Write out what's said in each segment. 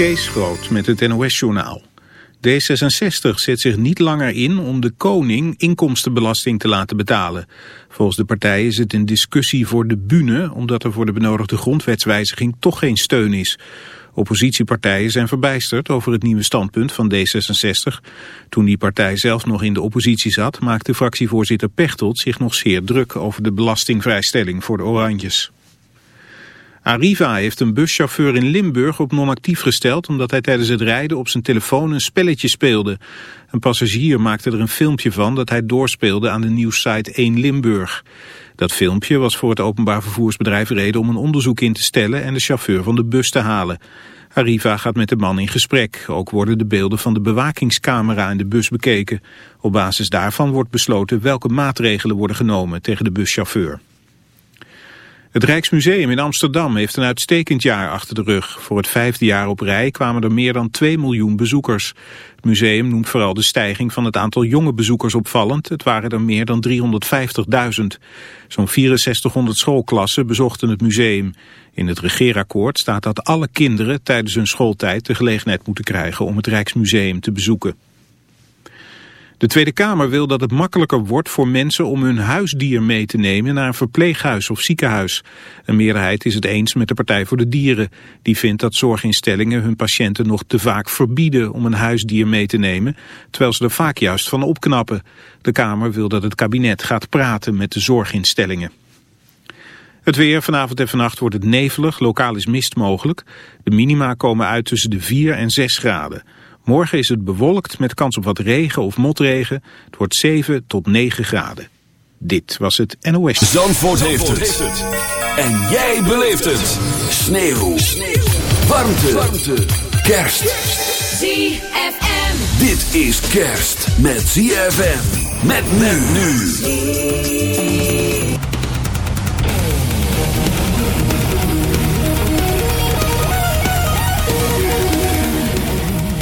Kees Groot met het NOS-journaal. D66 zet zich niet langer in om de koning inkomstenbelasting te laten betalen. Volgens de partij is het een discussie voor de bühne... omdat er voor de benodigde grondwetswijziging toch geen steun is. Oppositiepartijen zijn verbijsterd over het nieuwe standpunt van D66. Toen die partij zelf nog in de oppositie zat... maakte fractievoorzitter Pechtold zich nog zeer druk... over de belastingvrijstelling voor de Oranjes. Arriva heeft een buschauffeur in Limburg op non-actief gesteld... omdat hij tijdens het rijden op zijn telefoon een spelletje speelde. Een passagier maakte er een filmpje van dat hij doorspeelde aan de nieuwssite 1 Limburg. Dat filmpje was voor het openbaar vervoersbedrijf reden om een onderzoek in te stellen... en de chauffeur van de bus te halen. Arriva gaat met de man in gesprek. Ook worden de beelden van de bewakingscamera in de bus bekeken. Op basis daarvan wordt besloten welke maatregelen worden genomen tegen de buschauffeur. Het Rijksmuseum in Amsterdam heeft een uitstekend jaar achter de rug. Voor het vijfde jaar op rij kwamen er meer dan 2 miljoen bezoekers. Het museum noemt vooral de stijging van het aantal jonge bezoekers opvallend. Het waren er meer dan 350.000. Zo'n 6400 schoolklassen bezochten het museum. In het regeerakkoord staat dat alle kinderen tijdens hun schooltijd de gelegenheid moeten krijgen om het Rijksmuseum te bezoeken. De Tweede Kamer wil dat het makkelijker wordt voor mensen om hun huisdier mee te nemen naar een verpleeghuis of ziekenhuis. Een meerderheid is het eens met de Partij voor de Dieren. Die vindt dat zorginstellingen hun patiënten nog te vaak verbieden om een huisdier mee te nemen, terwijl ze er vaak juist van opknappen. De Kamer wil dat het kabinet gaat praten met de zorginstellingen. Het weer, vanavond en vannacht wordt het nevelig, lokaal is mist mogelijk. De minima komen uit tussen de 4 en 6 graden. Morgen is het bewolkt met kans op wat regen of motregen. Het wordt 7 tot 9 graden. Dit was het NOS. Zandvoort, heeft, het. En jij beleeft het. Sneeuw. Sneeuw. Warmte. Warmte. Kerst. ZFM. Dit is kerst met ZFM. Met men nu.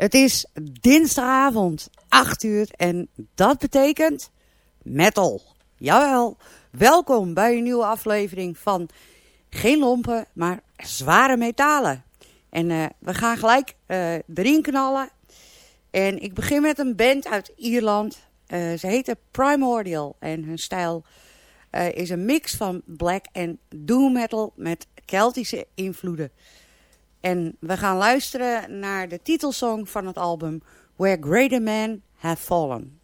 Het is dinsdagavond, 8 uur en dat betekent metal. Jawel, welkom bij een nieuwe aflevering van geen lompen, maar zware metalen. En uh, we gaan gelijk uh, erin knallen. En ik begin met een band uit Ierland. Uh, ze heten Primordial en hun stijl is een mix van black en doom metal met Keltische invloeden. En we gaan luisteren naar de titelsong van het album Where Greater Men Have Fallen.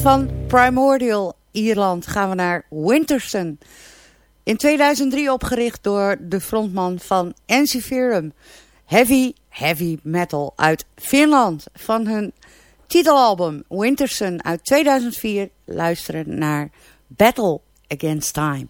Van Primordial Ierland gaan we naar Winterson. In 2003 opgericht door de frontman van Ensiferum. Heavy, heavy metal uit Finland. Van hun titelalbum Winterson uit 2004 luisteren naar Battle Against Time.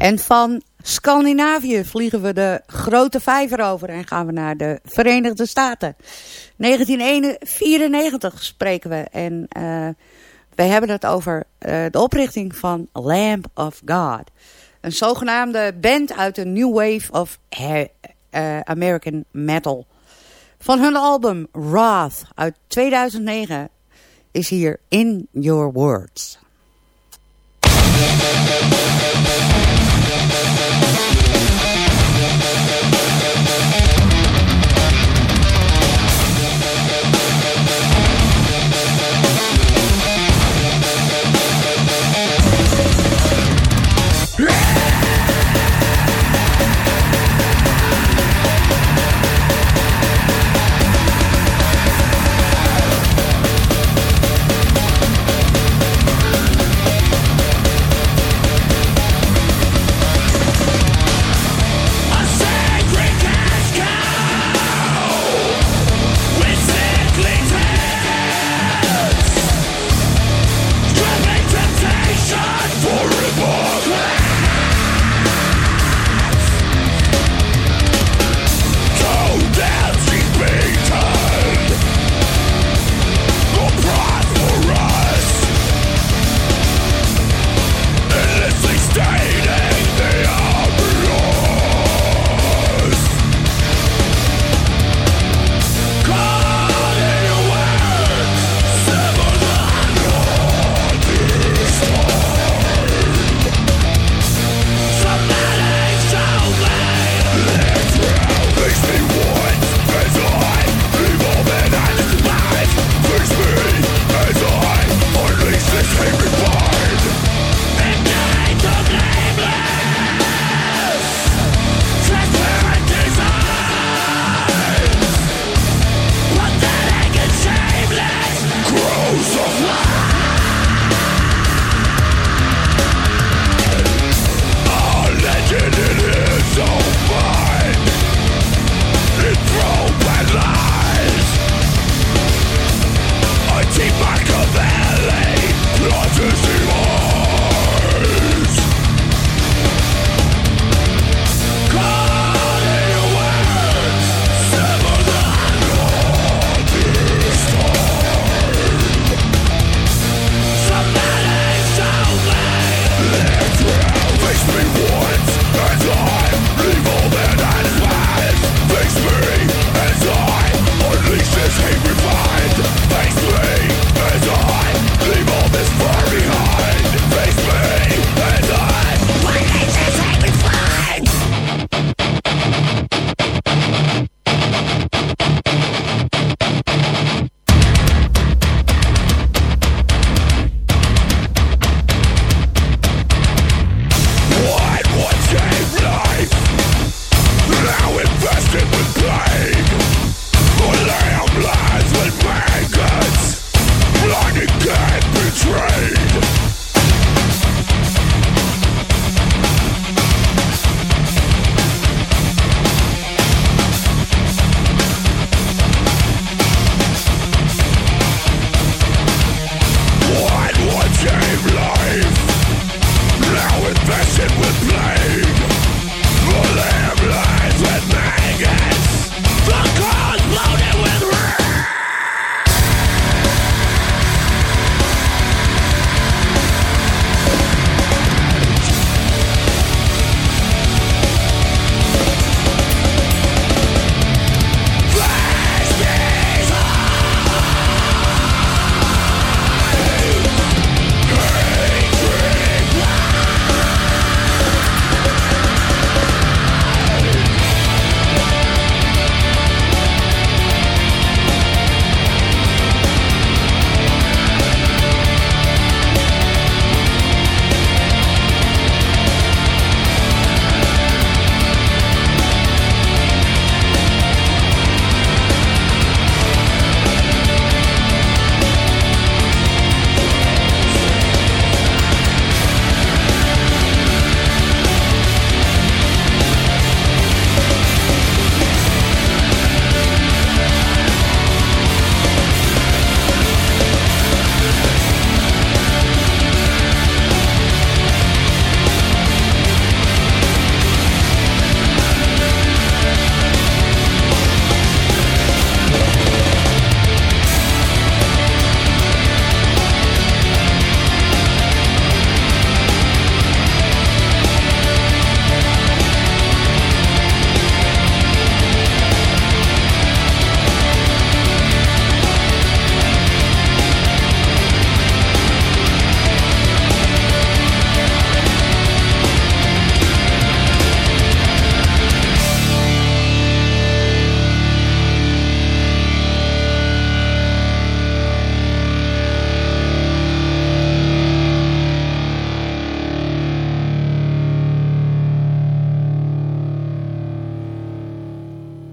En van Scandinavië vliegen we de grote vijver over en gaan we naar de Verenigde Staten. 1994 spreken we en uh, we hebben het over uh, de oprichting van Lamb of God. Een zogenaamde band uit de New Wave of uh, American Metal. Van hun album Wrath uit 2009 is hier In Your Words.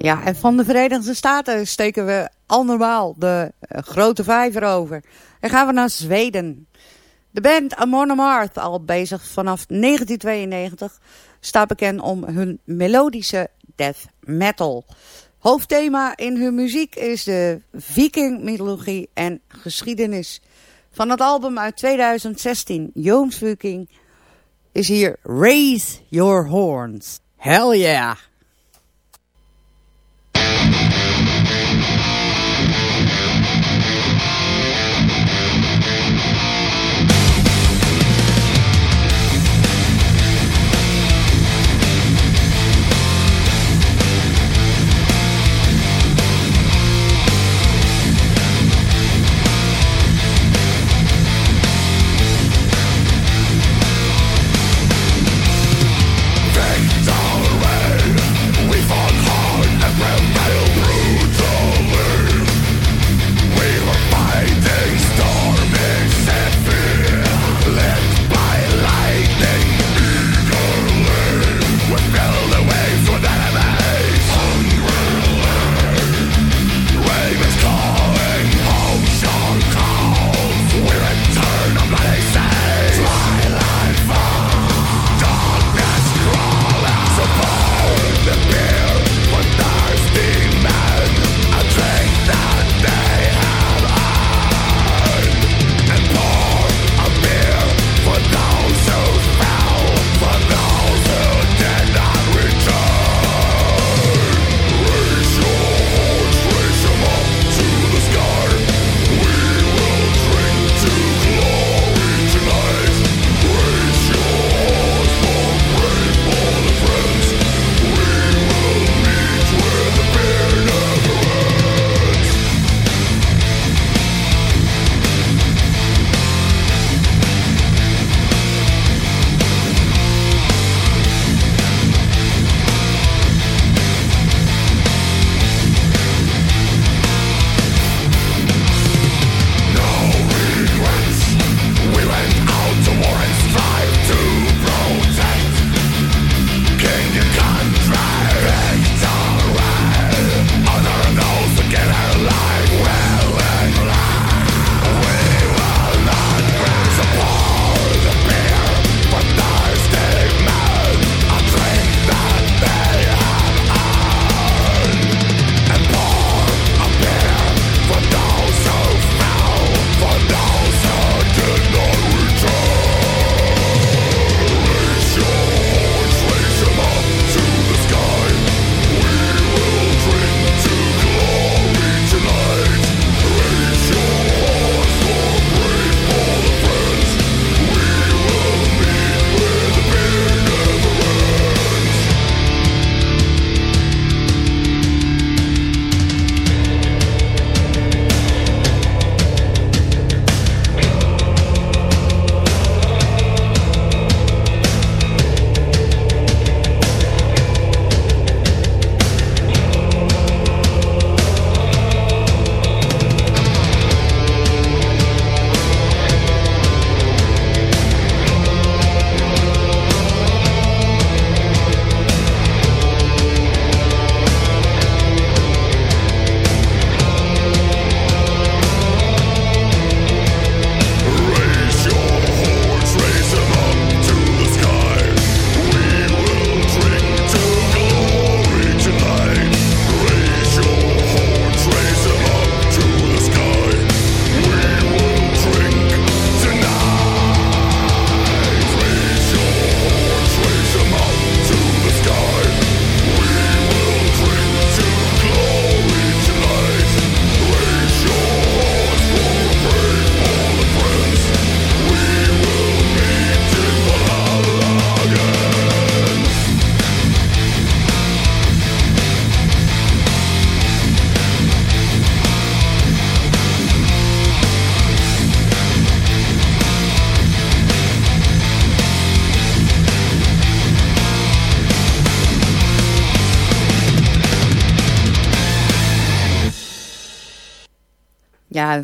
Ja, en van de Verenigde Staten steken we al de uh, grote vijver over. En gaan we naar Zweden. De band Amon Amarth, al bezig vanaf 1992, staat bekend om hun melodische death metal. Hoofdthema in hun muziek is de viking-mythologie en geschiedenis. Van het album uit 2016, Jooms Viking, is hier Raise Your Horns. Hell yeah!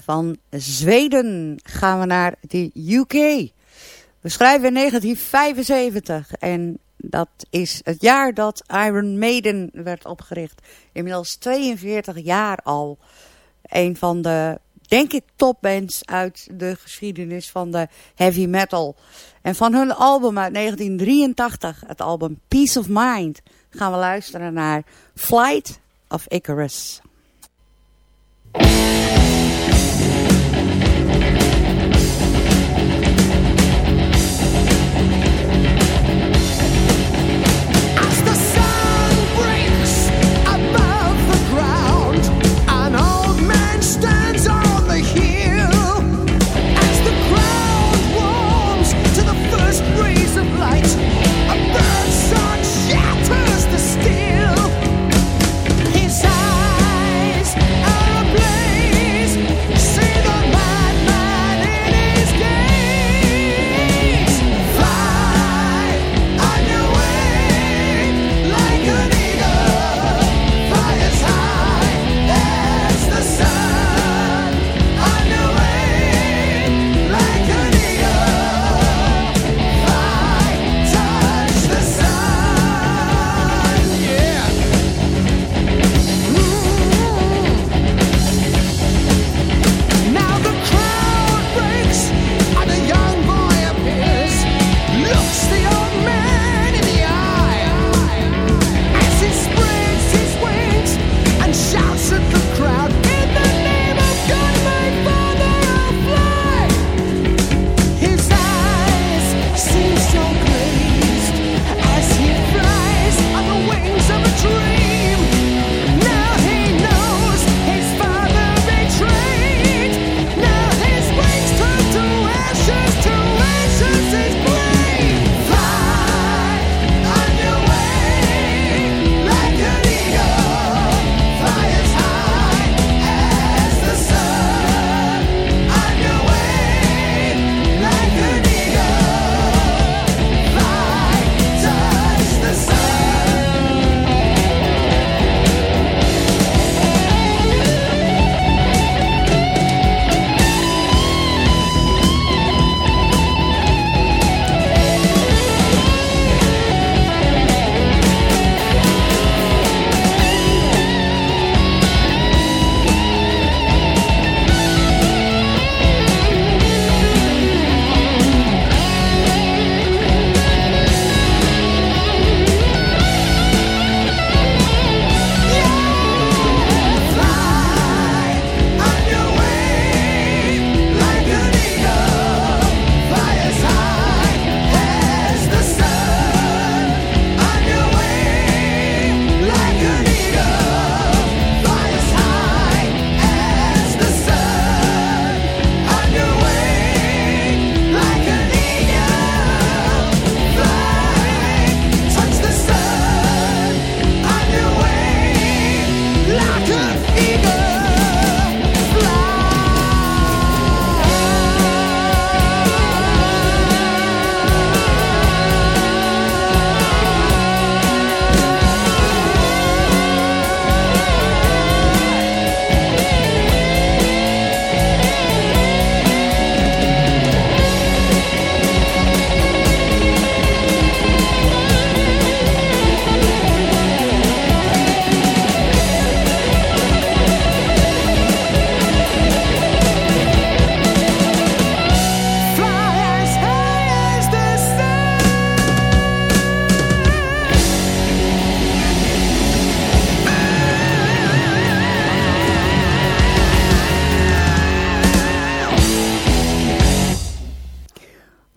Van Zweden gaan we naar de UK. We schrijven in 1975 en dat is het jaar dat Iron Maiden werd opgericht. Inmiddels 42 jaar al. Een van de, denk ik, topbands uit de geschiedenis van de heavy metal. En van hun album uit 1983, het album Peace of Mind, gaan we luisteren naar Flight of Icarus.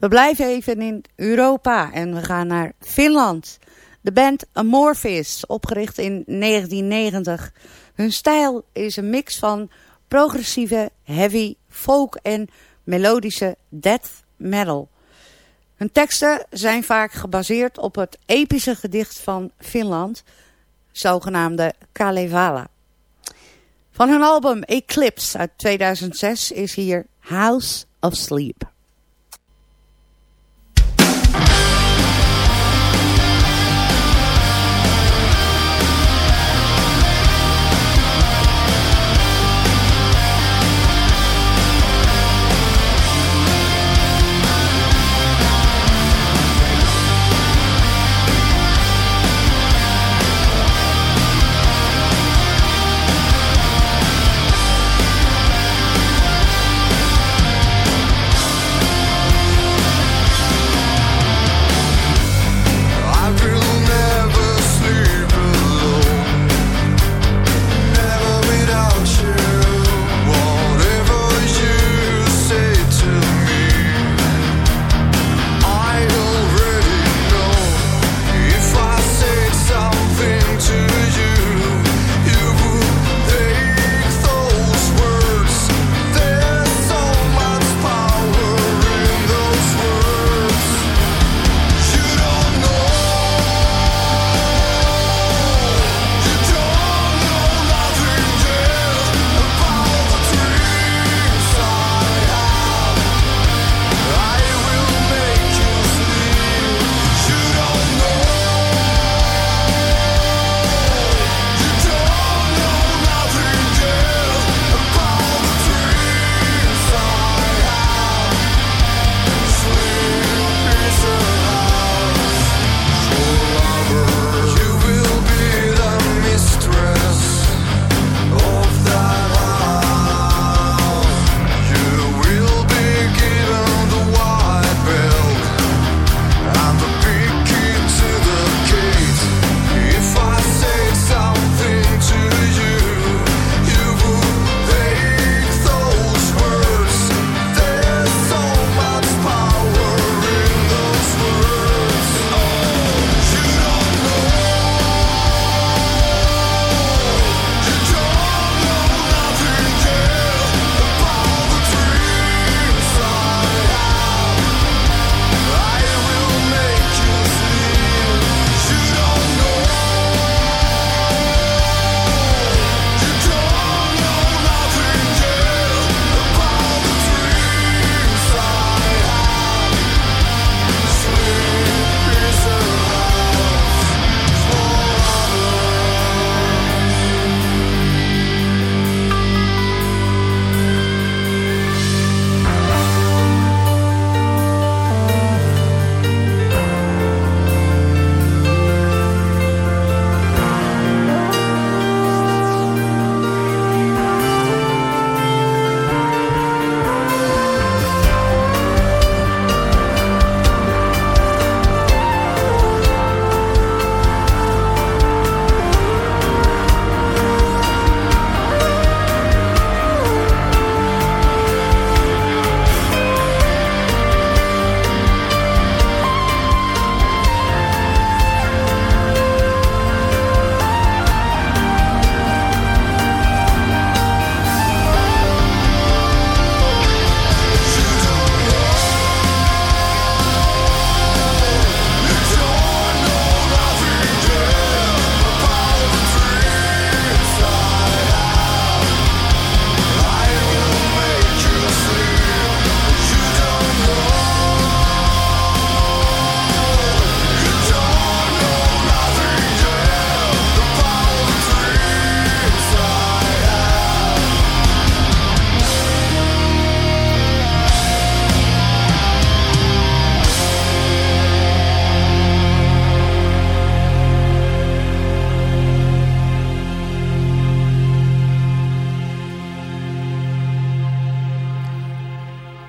We blijven even in Europa en we gaan naar Finland. De band Amorphis, opgericht in 1990. Hun stijl is een mix van progressieve, heavy, folk en melodische death metal. Hun teksten zijn vaak gebaseerd op het epische gedicht van Finland, zogenaamde Kalevala. Van hun album Eclipse uit 2006 is hier House of Sleep.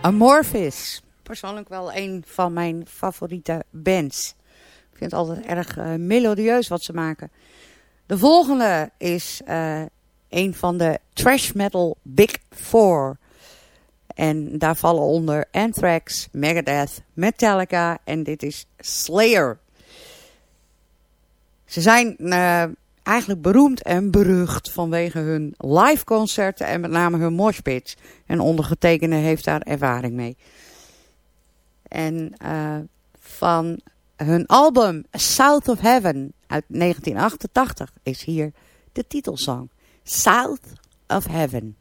Amorphis. Persoonlijk wel een van mijn favoriete bands. Ik vind het altijd erg uh, melodieus wat ze maken. De volgende is uh, een van de trash metal Big Four. En daar vallen onder Anthrax, Megadeth, Metallica en dit is Slayer. Ze zijn uh, eigenlijk beroemd en berucht vanwege hun live concerten en met name hun moshpits. En ondergetekende heeft daar ervaring mee. En uh, van hun album South of Heaven uit 1988 is hier de titelsong. South of Heaven.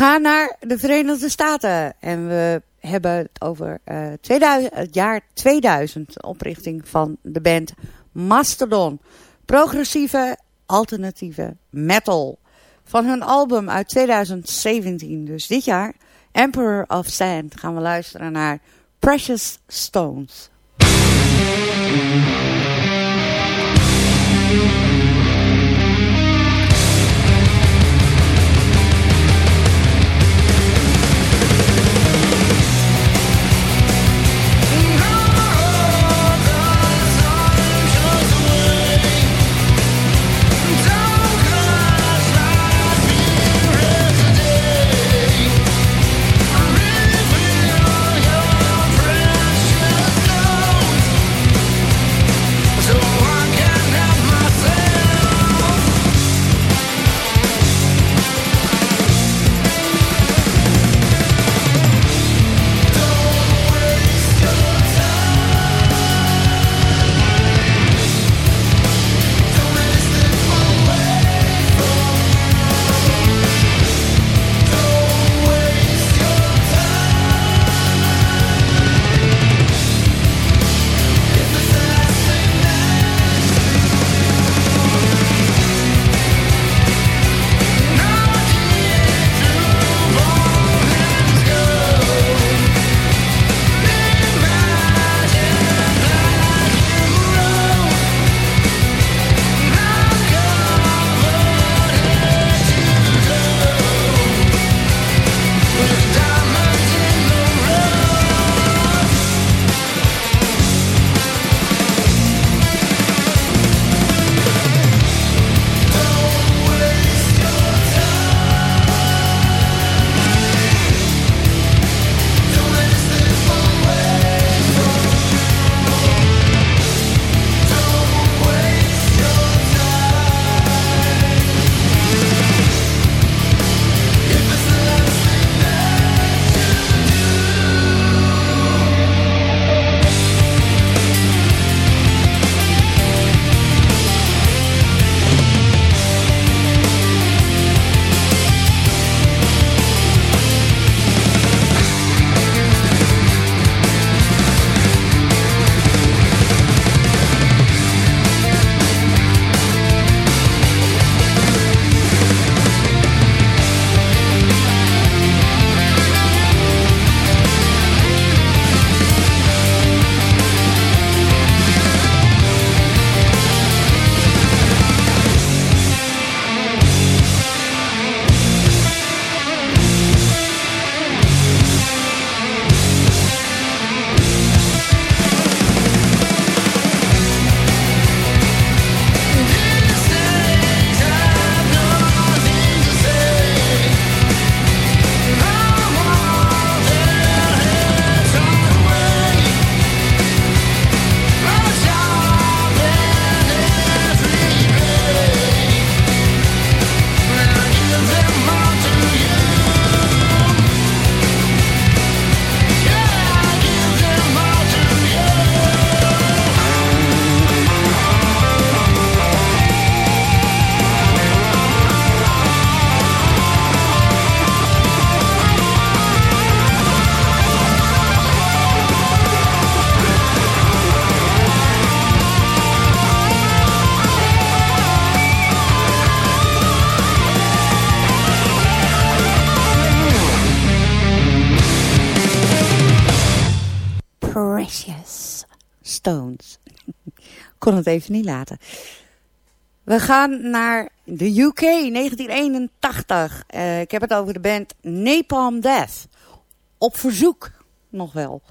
Gaan naar de Verenigde Staten en we hebben het over uh, 2000, het jaar 2000, de oprichting van de band Mastodon. Progressieve, alternatieve metal. Van hun album uit 2017, dus dit jaar, Emperor of Sand, gaan we luisteren naar Precious Stones. Kon het even niet laten. We gaan naar de UK 1981. Uh, ik heb het over de band Napalm Death. Op verzoek nog wel.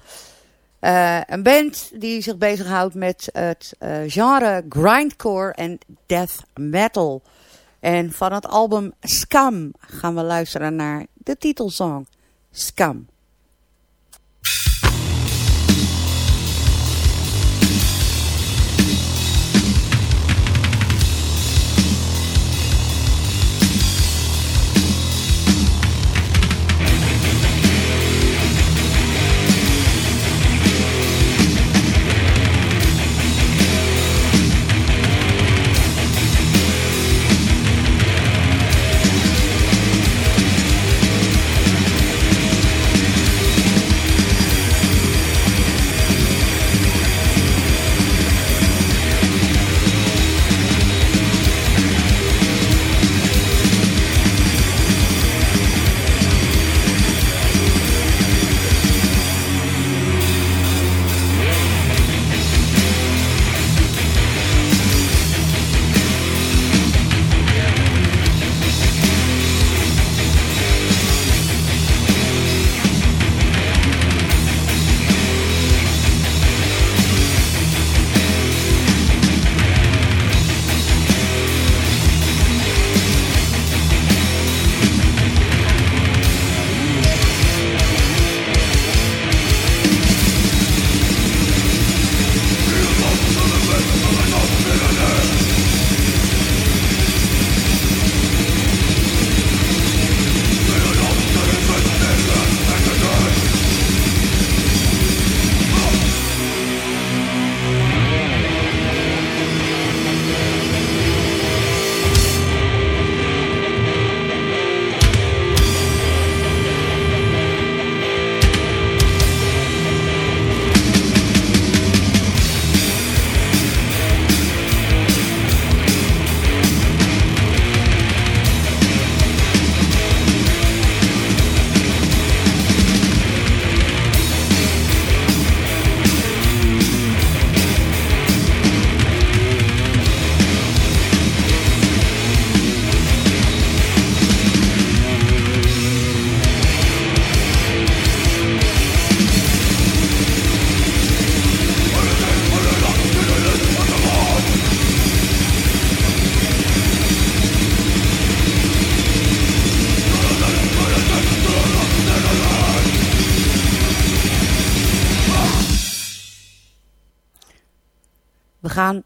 Uh, een band die zich bezighoudt met het uh, genre grindcore en death metal. En van het album Scum gaan we luisteren naar de titelsong Scum.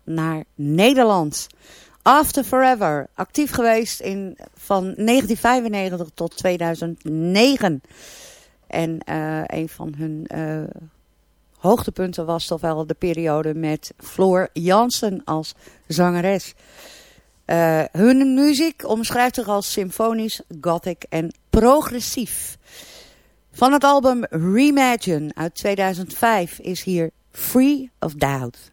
Naar Nederland. After Forever, actief geweest in, van 1995 tot 2009. En uh, een van hun uh, hoogtepunten was toch wel de periode met Floor Jansen als zangeres. Uh, hun muziek omschrijft zich als symfonisch, gothic en progressief. Van het album Reimagine uit 2005 is hier Free of Doubt.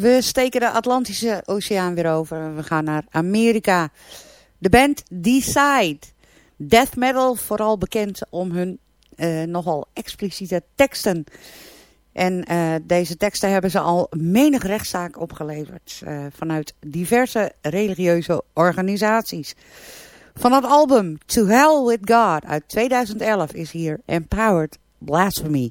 we steken de Atlantische Oceaan weer over. We gaan naar Amerika. De band Decide. Death metal, vooral bekend om hun uh, nogal expliciete teksten. En uh, deze teksten hebben ze al menig rechtszaak opgeleverd. Uh, vanuit diverse religieuze organisaties. Van het album To Hell With God uit 2011 is hier Empowered Blasphemy.